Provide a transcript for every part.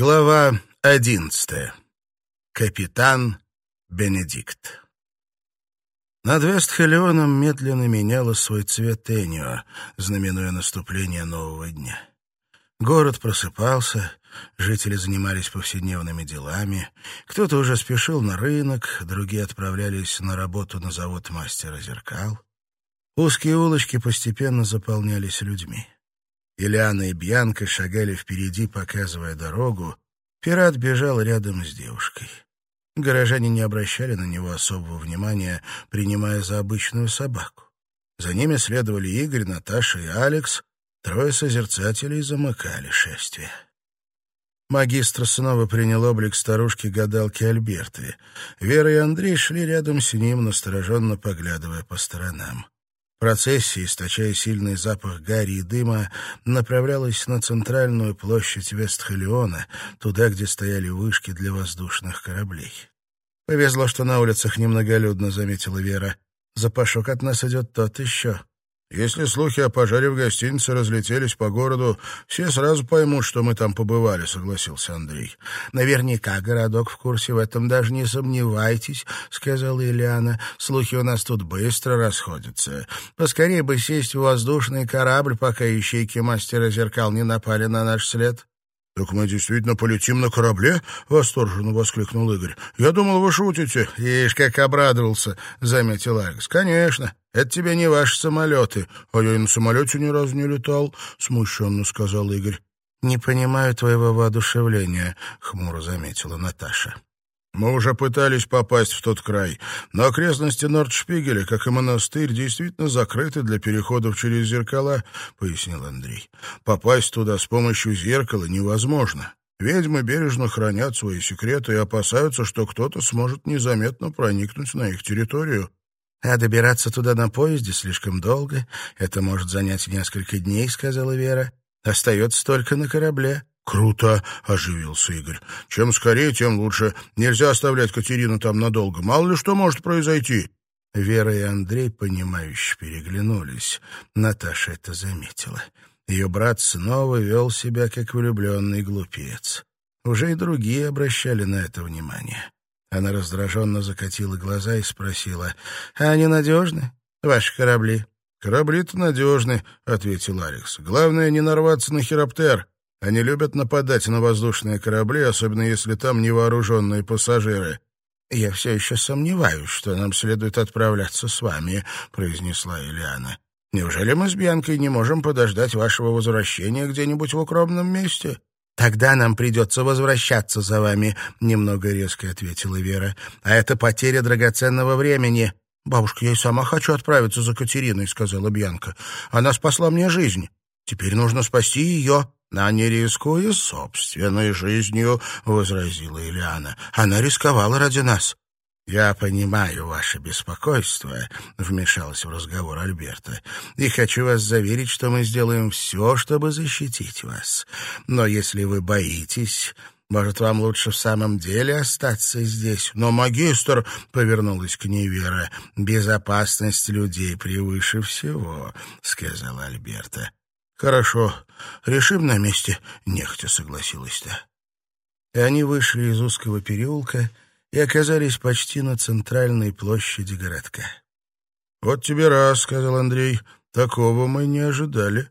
Глава одиннадцатая. Капитан Бенедикт. Над Вестхелионом медленно меняла свой цвет Энио, знаменуя наступление нового дня. Город просыпался, жители занимались повседневными делами, кто-то уже спешил на рынок, другие отправлялись на работу на завод мастера зеркал. Узкие улочки постепенно заполнялись людьми. Ильяна и Бьянка шагали впереди, показывая дорогу. Пират бежал рядом с девушкой. Горожане не обращали на него особого внимания, принимая за обычную собаку. За ними следовали Игорь, Наташа и Алекс. Трое созерцателей замыкали шествие. Магистр снова принял облик старушки-гадалки Альберты. Вера и Андрей шли рядом с ним, настороженно поглядывая по сторонам. Процессия, источая сильный запах гари и дыма, направлялась на центральную площадь Вестхалиона, туда, где стояли вышки для воздушных кораблей. «Повезло, что на улицах немноголюдно», — заметила Вера. «Запашок от нас идет тот еще». Если слухи о пожаре в гостинице разлетелись по городу, все сразу поймут, что мы там побывали, — согласился Андрей. — Наверняка городок в курсе, в этом даже не сомневайтесь, — сказала Ильяна. — Слухи у нас тут быстро расходятся. Поскорее бы сесть в воздушный корабль, пока ищейки мастера зеркал не напали на наш след. «Так мы действительно полетим на корабле?» — восторженно воскликнул Игорь. «Я думал, вы шутите». «Ишь, как обрадовался», — заметил Алекс. «Конечно. Это тебе не ваши самолеты. А я и на самолете ни разу не летал», — смущенно сказал Игорь. «Не понимаю твоего воодушевления», — хмуро заметила Наташа. Мы уже пытались попасть в тот край, но окрестности Нордшпигеля, как и монастырь, действительно закрыты для переходов через зеркала, — пояснил Андрей. Попасть туда с помощью зеркала невозможно. Ведьмы бережно хранят свои секреты и опасаются, что кто-то сможет незаметно проникнуть на их территорию. «А добираться туда на поезде слишком долго. Это может занять несколько дней», — сказала Вера. «Остается только на корабле». «Круто!» — оживился Игорь. «Чем скорее, тем лучше. Нельзя оставлять Катерину там надолго. Мало ли что может произойти». Вера и Андрей, понимающе переглянулись. Наташа это заметила. Ее брат снова вел себя как влюбленный глупец. Уже и другие обращали на это внимание. Она раздраженно закатила глаза и спросила, «А они надежны, ваши корабли?» «Корабли-то надежны», — ответил Алекс. «Главное, не нарваться на хироптер. Они любят нападать на воздушные корабли, особенно если там невооруженные пассажиры. «Я все еще сомневаюсь, что нам следует отправляться с вами», — произнесла Ильяна. «Неужели мы с Бьянкой не можем подождать вашего возвращения где-нибудь в укромном месте?» «Тогда нам придется возвращаться за вами», — немного резко ответила Вера. «А это потеря драгоценного времени». «Бабушка, я и сама хочу отправиться за Катериной», — сказала Бьянка. «Она спасла мне жизнь. Теперь нужно спасти ее». «А не рискуя собственной жизнью», — возразила Ильяна. «Она рисковала ради нас». «Я понимаю ваше беспокойство», — вмешалась в разговор Альберта, «и хочу вас заверить, что мы сделаем все, чтобы защитить вас. Но если вы боитесь, может, вам лучше в самом деле остаться здесь? Но, магистр, — повернулась к ней Вера, — безопасность людей превыше всего, — сказала Альберта. «Хорошо, решим на месте», — нехотя согласилась та. И они вышли из узкого переулка и оказались почти на центральной площади городка. «Вот тебе раз», — сказал Андрей, — «такого мы не ожидали».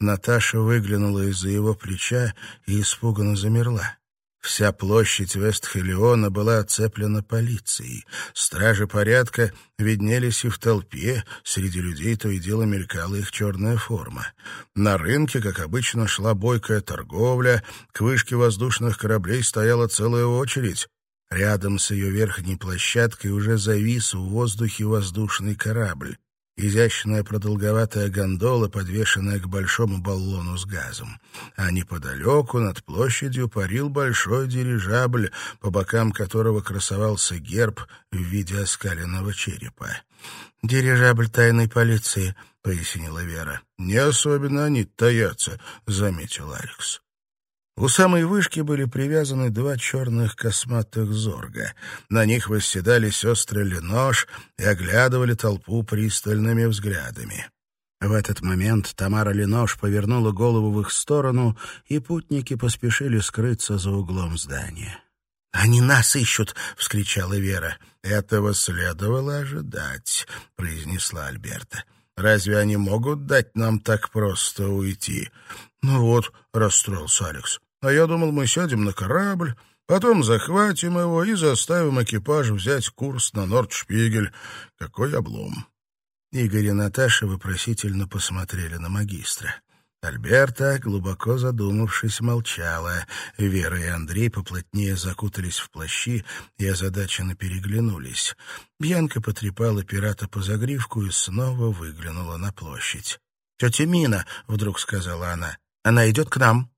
Наташа выглянула из-за его плеча и испуганно замерла. Вся площадь Вестхелиона была оцеплена полицией. Стражи порядка виднелись и в толпе, среди людей то и дело мелькала их черная форма. На рынке, как обычно, шла бойкая торговля, к вышке воздушных кораблей стояла целая очередь. Рядом с ее верхней площадкой уже завис в воздухе воздушный корабль изящная продолговатая гондола, подвешенная к большому баллону с газом. А неподалеку над площадью парил большой дирижабль, по бокам которого красовался герб в виде оскаленного черепа. «Дирижабль тайной полиции», — пояснила Вера. «Не особенно они таятся», — заметил Алекс. У самой вышки были привязаны два черных косматых зорга. На них восседали сестры Ленош и оглядывали толпу пристальными взглядами. В этот момент Тамара Ленош повернула голову в их сторону, и путники поспешили скрыться за углом здания. «Они нас ищут!» — вскричала Вера. «Этого следовало ожидать», — произнесла Альберта. «Разве они могут дать нам так просто уйти?» «Ну вот», — расстроился Алекс. «А я думал, мы сядем на корабль, потом захватим его и заставим экипаж взять курс на Нордшпигель. Какой облом!» Игорь и Наташа вопросительно посмотрели на магистра. Альберта, глубоко задумавшись, молчала. Вера и Андрей поплотнее закутались в плащи и озадаченно переглянулись. Бьянка потрепала пирата по загривку и снова выглянула на площадь. «Тетя Мина», — вдруг сказала она, — «она идет к нам».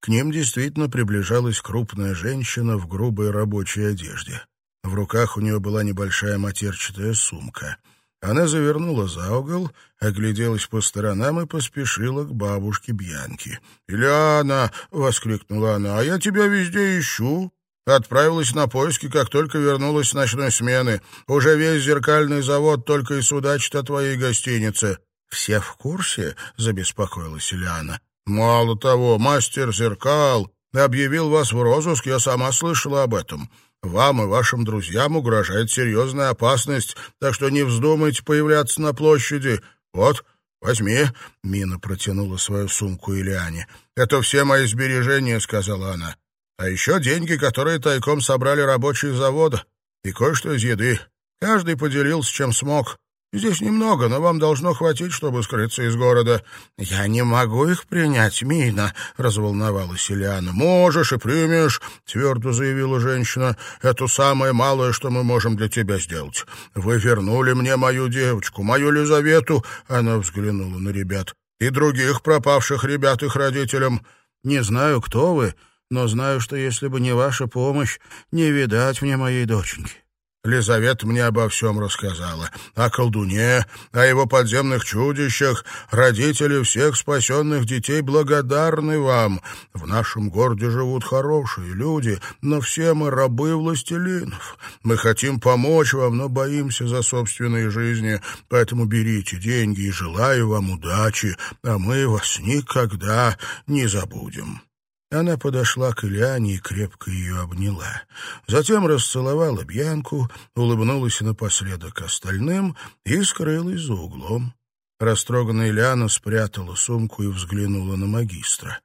К ним действительно приближалась крупная женщина в грубой рабочей одежде. В руках у нее была небольшая матерчатая сумка — она завернула за угол, огляделась по сторонам и поспешила к бабушке Бьянки. «Ильяна!» — воскликнула она. «А я тебя везде ищу!» Отправилась на поиски, как только вернулась с ночной смены. Уже весь зеркальный завод только и судачит о твоей гостинице. — Все в курсе? — забеспокоилась Ильяна. — Мало того, мастер зеркал объявил вас в розыск, я сама слышала об этом. Вам и вашим друзьям угрожает серьезная опасность, так что не вздумайте появляться на площади. Вот, возьми». Мина протянула свою сумку Ильяне. «Это все мои сбережения», — сказала она. «А еще деньги, которые тайком собрали рабочие завода, и кое-что из еды. Каждый поделился, чем смог. Здесь немного, но вам должно хватить, чтобы скрыться из города». «Я не могу их принять, Мина», — разволновалась Ильяна. «Можешь и примешь», — твердо заявила женщина. «Это самое малое, что мы можем для тебя сделать. Вы вернули мне мою девочку, мою Лизавету», — она взглянула на ребят, «и других пропавших ребят их родителям. Не знаю, кто вы, но знаю, что если бы не ваша помощь, не видать мне моей доченьки». Лизавета мне обо всем рассказала. О колдуне, о его подземных чудищах. Родители всех спасенных детей благодарны вам. В нашем городе живут хорошие люди, но все мы рабы властелинов. Мы хотим помочь вам, но боимся за собственные жизни. Поэтому берите деньги и желаю вам удачи, а мы вас никогда не забудем». Она подошла к Ильяне и крепко ее обняла. Затем расцеловала Бьянку, улыбнулась напоследок остальным и скрылась за углом. Растроганная Ильяна спрятала сумку и взглянула на магистра.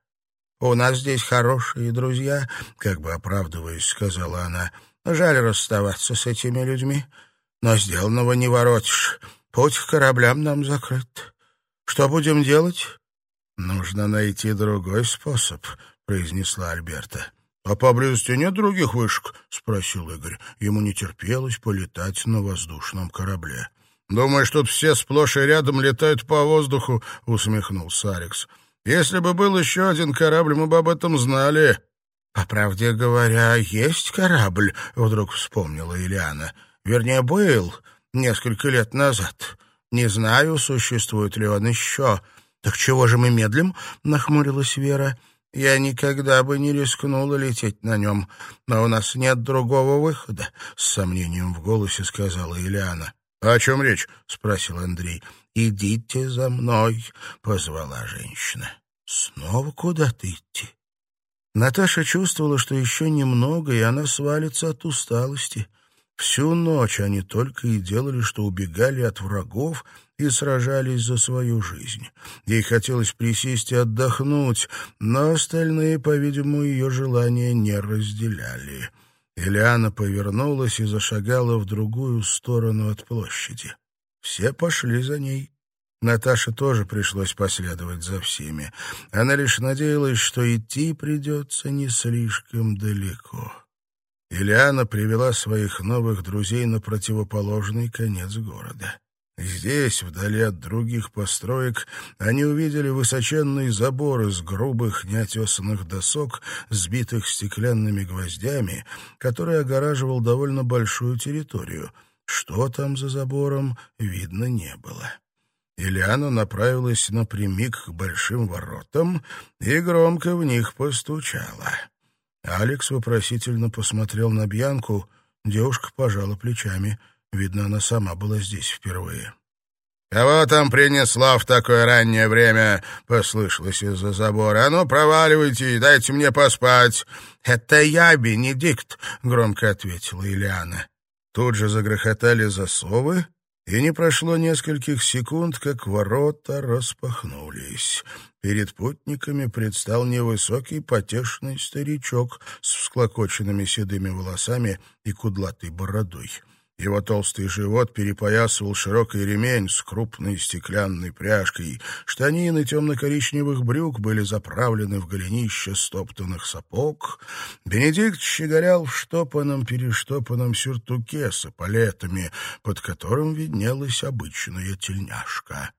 «У нас здесь хорошие друзья», — как бы оправдываясь, сказала она. «Жаль расставаться с этими людьми, но сделанного не воротишь. Путь к кораблям нам закрыт. Что будем делать?» «Нужно найти другой способ», произнесла Альберта. «А поблизости нет других вышек?» — спросил Игорь. Ему не терпелось полетать на воздушном корабле. «Думаешь, тут все сплошь и рядом летают по воздуху?» — усмехнулся Алекс. «Если бы был еще один корабль, мы бы об этом знали». «По правде говоря, есть корабль», — вдруг вспомнила Ильяна. «Вернее, был несколько лет назад. Не знаю, существует ли он еще». «Так чего же мы медлим?» — нахмурилась Вера. Я никогда бы не рискнула лететь на нем, но у нас нет другого выхода, — с сомнением в голосе сказала Ильяна. — О чем речь? — спросил Андрей. — Идите за мной, — позвала женщина. — Снова куда-то идти? Наташа чувствовала, что еще немного, и она свалится от усталости. Всю ночь они только и делали, что убегали от врагов и сражались за свою жизнь. Ей хотелось присесть и отдохнуть, но остальные, по-видимому, ее желания не разделяли. Элиана повернулась и зашагала в другую сторону от площади. Все пошли за ней. Наташе тоже пришлось последовать за всеми. Она лишь надеялась, что идти придется не слишком далеко. Ильяна привела своих новых друзей на противоположный конец города. Здесь, вдали от других построек, они увидели высоченный забор из грубых неотесанных досок, сбитых стеклянными гвоздями, который огораживал довольно большую территорию. Что там за забором, видно не было. Ильяна направилась напрямик к большим воротам и громко в них постучала. Алекс вопросительно посмотрел на Бьянку, девушка пожала плечами — Видно, она сама была здесь впервые. «Кого там принесло в такое раннее время?» — послышалось из-за забора. «А ну, проваливайте, дайте мне поспать». «Это я, Бенедикт», — громко ответила Ильяна. Тут же загрохотали засовы, и не прошло нескольких секунд, как ворота распахнулись. Перед путниками предстал невысокий потешный старичок с всклокоченными седыми волосами и кудлатой бородой. Его толстый живот перепоясывал широкий ремень с крупной стеклянной пряжкой. Штанины темно-коричневых брюк были заправлены в голенище стоптанных сапог. Бенедикт щеголял в штопанном-перештопанном сюртуке с эполетами, под которым виднелась обычная тельняшка.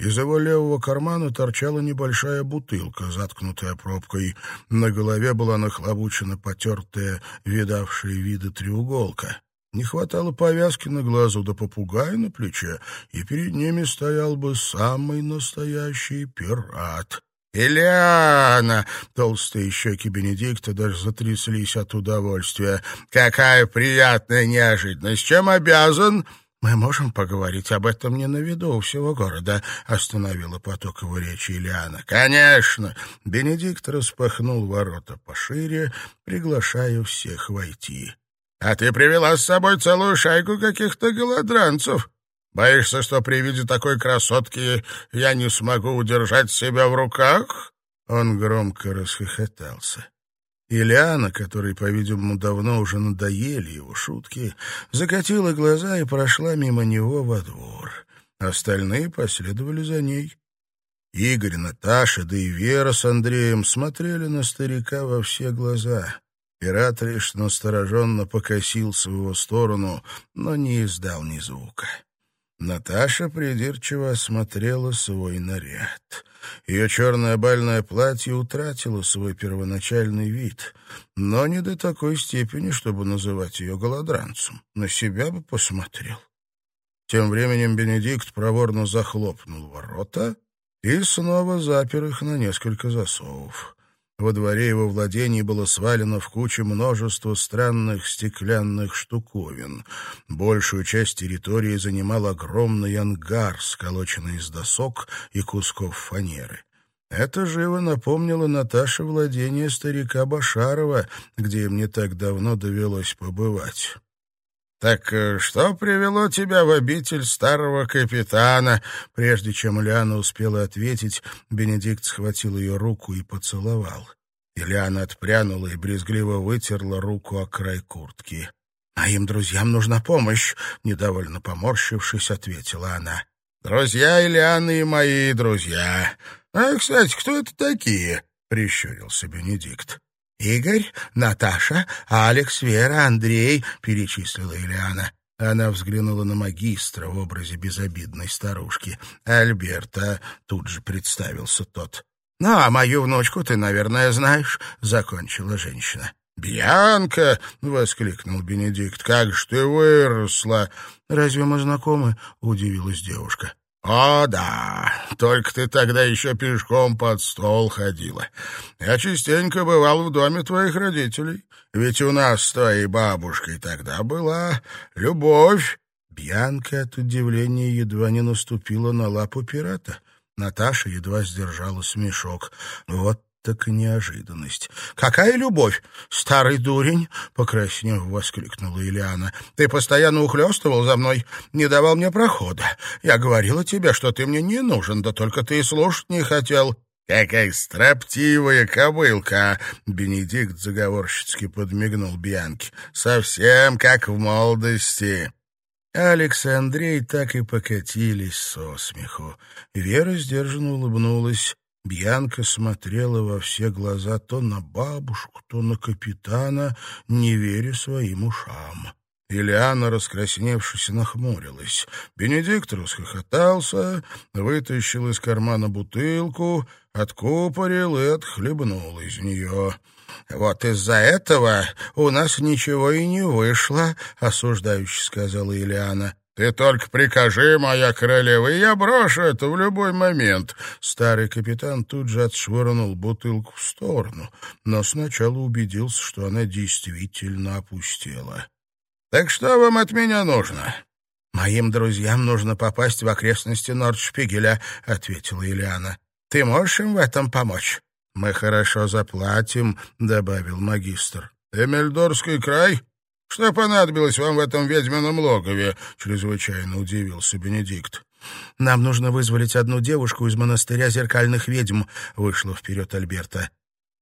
Из его левого кармана торчала небольшая бутылка, заткнутая пробкой. На голове была нахлобучена потертая, видавшая виды треуголка. Не хватало повязки на глазу да попугая на плече, и перед ними стоял бы самый настоящий пират. «Ильяна!» — толстые щеки Бенедикта даже затряслись от удовольствия. «Какая приятная неожиданность! Чем обязан?» «Мы можем поговорить об этом не на виду у всего города», — остановила поток его речи Ильяна. «Конечно!» — Бенедикт распахнул ворота пошире, приглашая всех войти. А ты привела с собой целую шайку каких-то голодранцев. Боишься, что при виде такой красотки я не смогу удержать себя в руках?» Он громко расхохотался. Ильяна, которой, по-видимому, давно уже надоели его шутки, закатила глаза и прошла мимо него во двор. Остальные последовали за ней. Игорь, Наташа, да и Вера с Андреем смотрели на старика во все глаза. Пират лишь настороженно покосился в его сторону, но не издал ни звука. Наташа придирчиво осмотрела свой наряд. Ее черное бальное платье утратило свой первоначальный вид, но не до такой степени, чтобы называть ее голодранцем. На себя бы посмотрел. Тем временем Бенедикт проворно захлопнул ворота и снова запер их на несколько засовов. Во дворе его владений было свалено в кучу множество странных стеклянных штуковин. Большую часть территории занимал огромный ангар, сколоченный из досок и кусков фанеры. Это живо напомнило Наташе владение старика Башарова, где им не так давно довелось побывать. «Так э, что привело тебя в обитель старого капитана?» Прежде чем Ильяна успела ответить, Бенедикт схватил ее руку и поцеловал. Ильяна отпрянула и брезгливо вытерла руку о край куртки. «Моим друзьям нужна помощь», — недовольно поморщившись, ответила она. «Друзья Ильяны и мои друзья. А, кстати, кто это такие?» — прищурился Бенедикт. «Игорь, Наташа, Алекс, Вера, Андрей», — перечислила Ильяна. Она взглянула на магистра в образе безобидной старушки. «Альберта», — тут же представился тот. «Ну, а мою внучку ты, наверное, знаешь», — закончила женщина. «Бьянка!» — воскликнул Бенедикт. «Как же ты выросла!» «Разве мы знакомы?» — удивилась девушка. «О, да, только ты тогда еще пешком под стол ходила. Я частенько бывал в доме твоих родителей, ведь у нас с твоей бабушкой тогда была любовь». Бьянка от удивления едва не наступила на лапу пирата. Наташа едва сдержала смешок. «Вот так и неожиданность. «Какая любовь, старый дурень!» — покраснев воскликнула Ильяна. «Ты постоянно ухлёстывал за мной, не давал мне прохода. Я говорила тебе, что ты мне не нужен, да только ты и слушать не хотел». «Какая строптивая кобылка!» — Бенедикт заговорщицки подмигнул Бьянке. «Совсем как в молодости!» Алекс и Андрей так и покатились со смеху. Вера сдержанно улыбнулась. Бьянка смотрела во все глаза то на бабушку, то на капитана, не веря своим ушам. Ильяна, раскрасневшись, нахмурилась. Бенедикт расхохотался, вытащил из кармана бутылку, откупорил и отхлебнул из нее. «Вот из-за этого у нас ничего и не вышло», — осуждающе сказала Ильяна. «Ты только прикажи, моя королева, и я брошу это в любой момент». Старый капитан тут же отшвырнул бутылку в сторону, но сначала убедился, что она действительно опустела. «Так что вам от меня нужно?» «Моим друзьям нужно попасть в окрестности Нордшпигеля», — ответила Ильяна. «Ты можешь им в этом помочь?» «Мы хорошо заплатим», — добавил магистр. «Эмельдорский край? Что понадобилось вам в этом ведьмином логове?» — чрезвычайно удивился Бенедикт. «Нам нужно вызволить одну девушку из монастыря зеркальных ведьм», — вышла вперед Альберта.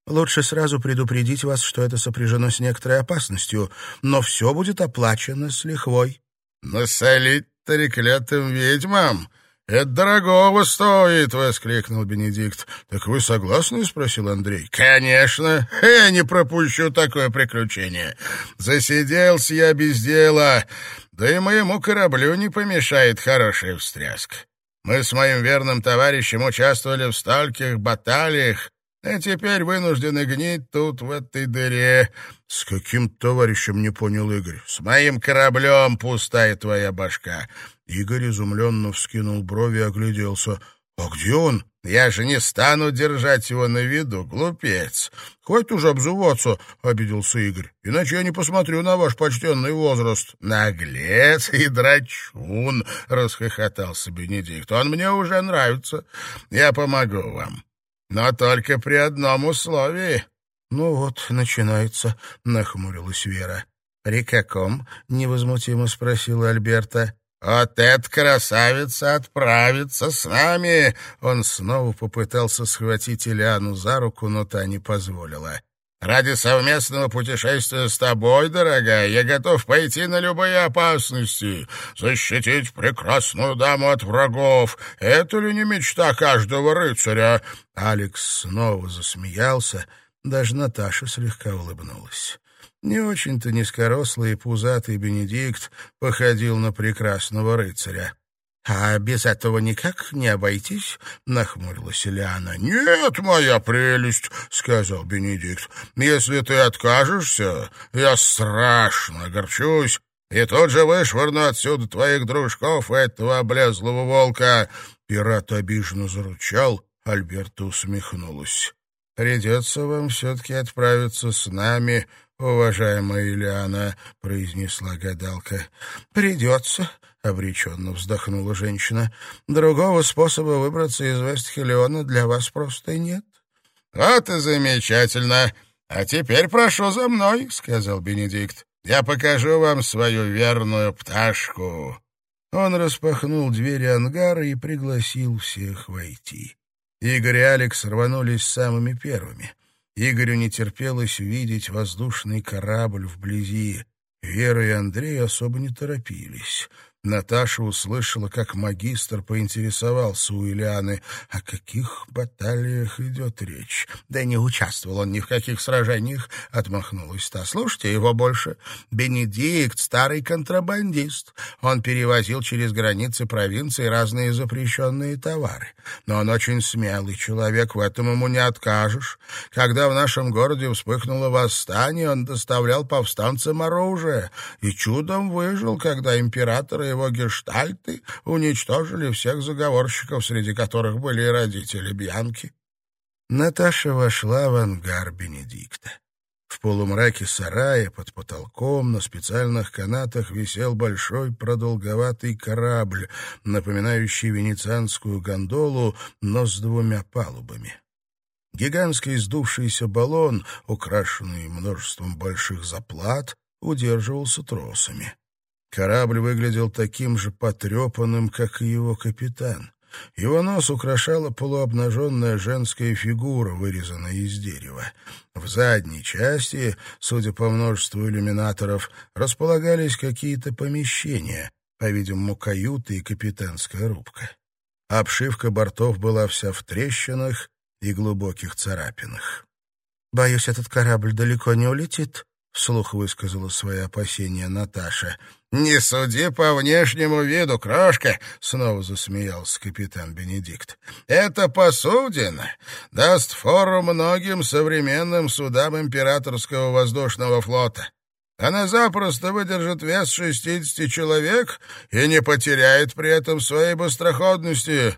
«Лучше сразу предупредить вас, что это сопряжено с некоторой опасностью, но все будет оплачено с лихвой». «Насолить-то реклятым ведьмам? Это дорогого стоит!» — воскликнул Бенедикт. «Так вы согласны?» — спросил Андрей. «Конечно! Я не пропущу такое приключение. Засиделся я без дела, да и моему кораблю не помешает хорошая встряска. Мы с моим верным товарищем участвовали в стольких баталиях, а теперь вынуждены гнить тут, в этой дыре. — С каким товарищем, не понял Игорь? — С моим кораблем пустая твоя башка. Игорь изумленно вскинул брови и огляделся. — А где он? — Я же не стану держать его на виду, глупец. — Хватит уже обзываться, — обиделся Игорь. — Иначе я не посмотрю на ваш почтенный возраст. — Наглец и драчун, — расхохотался Бенедикт. — Он мне уже нравится. Я помогу вам. Но только при одном условии. — Ну вот, начинается, — нахмурилась Вера. — При каком? — невозмутимо спросила Альберта. «Вот эта красавица отправится с нами!» Он снова попытался схватить Ильяну за руку, но та не позволила. Ради совместного путешествия с тобой, дорогая, я готов пойти на любые опасности, защитить прекрасную даму от врагов. Это ли не мечта каждого рыцаря?» Алекс снова засмеялся, даже Наташа слегка улыбнулась. Не очень-то низкорослый и пузатый Бенедикт походил на прекрасного рыцаря. «А без этого никак не обойтись?» — нахмурилась Ильяна. «Нет, моя прелесть», — сказал Бенедикт. «Если ты откажешься, я страшно огорчусь и тут же вышвырну отсюда твоих дружков этого облезлого волка». Пират обиженно заручал, Альберта усмехнулась. «Придется вам все-таки отправиться с нами, уважаемая Ильяна», — произнесла гадалка. «Придется», — обреченно вздохнула женщина. «Другого способа выбраться из Вестхелиона для вас просто нет». «Вот и замечательно. А теперь прошу за мной», — сказал Бенедикт. «Я покажу вам свою верную пташку». Он распахнул двери ангара и пригласил всех войти. Игорь и Алекс рванулись самыми первыми. Игорю не терпелось увидеть воздушный корабль вблизи. Вера и Андрей особо не торопились. Наташа услышала, как магистр поинтересовался у Ильяны, о каких баталиях идет речь. «Да не участвовал он ни в каких сражениях», — отмахнулась та. «Слушайте его больше. Бенедикт — старый контрабандист. Он перевозил через границы провинции разные запрещенные товары. Но он очень смелый человек, в этом ему не откажешь. Когда в нашем городе вспыхнуло восстание, он доставлял повстанцам оружие и чудом выжил, когда император его гештальты уничтожили всех заговорщиков, среди которых были и родители Бьянки. Наташа вошла в ангар Бенедикта. В полумраке сарая под потолком на специальных канатах висел большой продолговатый корабль, напоминающий венецианскую гондолу, но с двумя палубами. Гигантский сдувшийся баллон, украшенный множеством больших заплат, удерживался тросами. Корабль выглядел таким же потрепанным, как и его капитан. Его нос украшала полуобнаженная женская фигура, вырезанная из дерева. В задней части, судя по множеству иллюминаторов, располагались какие-то помещения, по-видимому, каюты и капитанская рубка. Обшивка бортов была вся в трещинах и глубоких царапинах. «Боюсь, этот корабль далеко не улетит», — вслух высказала свои опасения Наташа. «Не суди по внешнему виду, крошка!» — снова засмеялся капитан Бенедикт. «Это посудина даст фору многим современным судам императорского воздушного флота. Она запросто выдержит вес шестидесяти человек и не потеряет при этом своей быстроходности.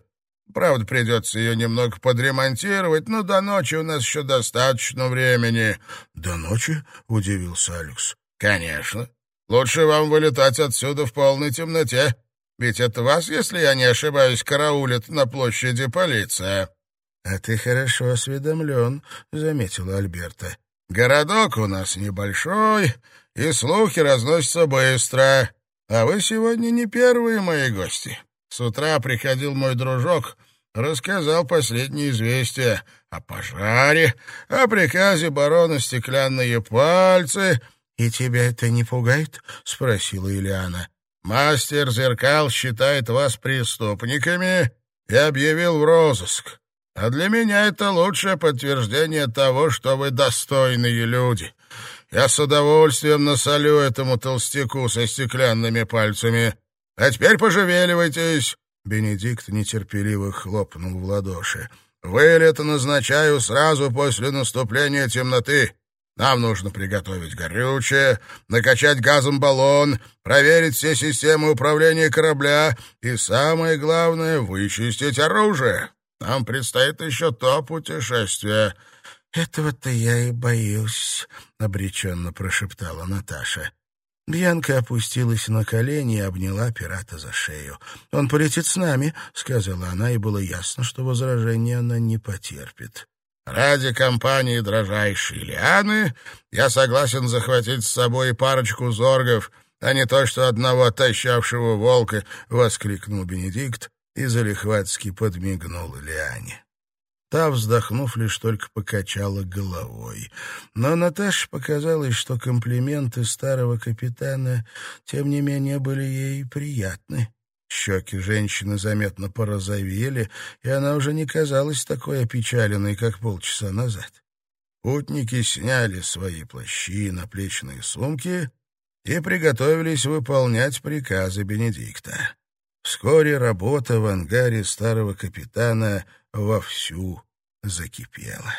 Правда, придется ее немного подремонтировать, но до ночи у нас еще достаточно времени». «До ночи?» — удивился Алекс. «Конечно. Лучше вам вылетать отсюда в полной темноте. Ведь это вас, если я не ошибаюсь, караулит на площади полиция». «А ты хорошо осведомлен», — заметила Альберта. «Городок у нас небольшой, и слухи разносятся быстро. А вы сегодня не первые мои гости. С утра приходил мой дружок, рассказал последние известия о пожаре, о приказе барона «Стеклянные пальцы». «И тебя это не пугает?» — спросила Ильяна. «Мастер зеркал считает вас преступниками и объявил в розыск. А для меня это лучшее подтверждение того, что вы достойные люди. Я с удовольствием насолю этому толстяку со стеклянными пальцами. А теперь пожевеливайтесь!» Бенедикт нетерпеливо хлопнул в ладоши. «Вылет назначаю сразу после наступления темноты. Нам нужно приготовить горючее, накачать газом баллон, проверить все системы управления корабля и, самое главное, вычистить оружие. Нам предстоит еще то путешествие». «Этого-то я и боюсь», — обреченно прошептала Наташа. Бьянка опустилась на колени и обняла пирата за шею. «Он полетит с нами», — сказала она, и было ясно, что возражения она не потерпит. «Ради компании дрожайшей Лианы я согласен захватить с собой парочку зоргов, а не то, что одного тащавшего волка», — воскликнул Бенедикт и залихватски подмигнул Лиане. Та, вздохнув, лишь только покачала головой. Но Наташе показалось, что комплименты старого капитана, тем не менее, были ей приятны. Щеки женщины заметно порозовели, и она уже не казалась такой опечаленной, как полчаса назад. Путники сняли свои плащи и наплечные сумки и приготовились выполнять приказы Бенедикта. Вскоре работа в ангаре старого капитана вовсю закипела.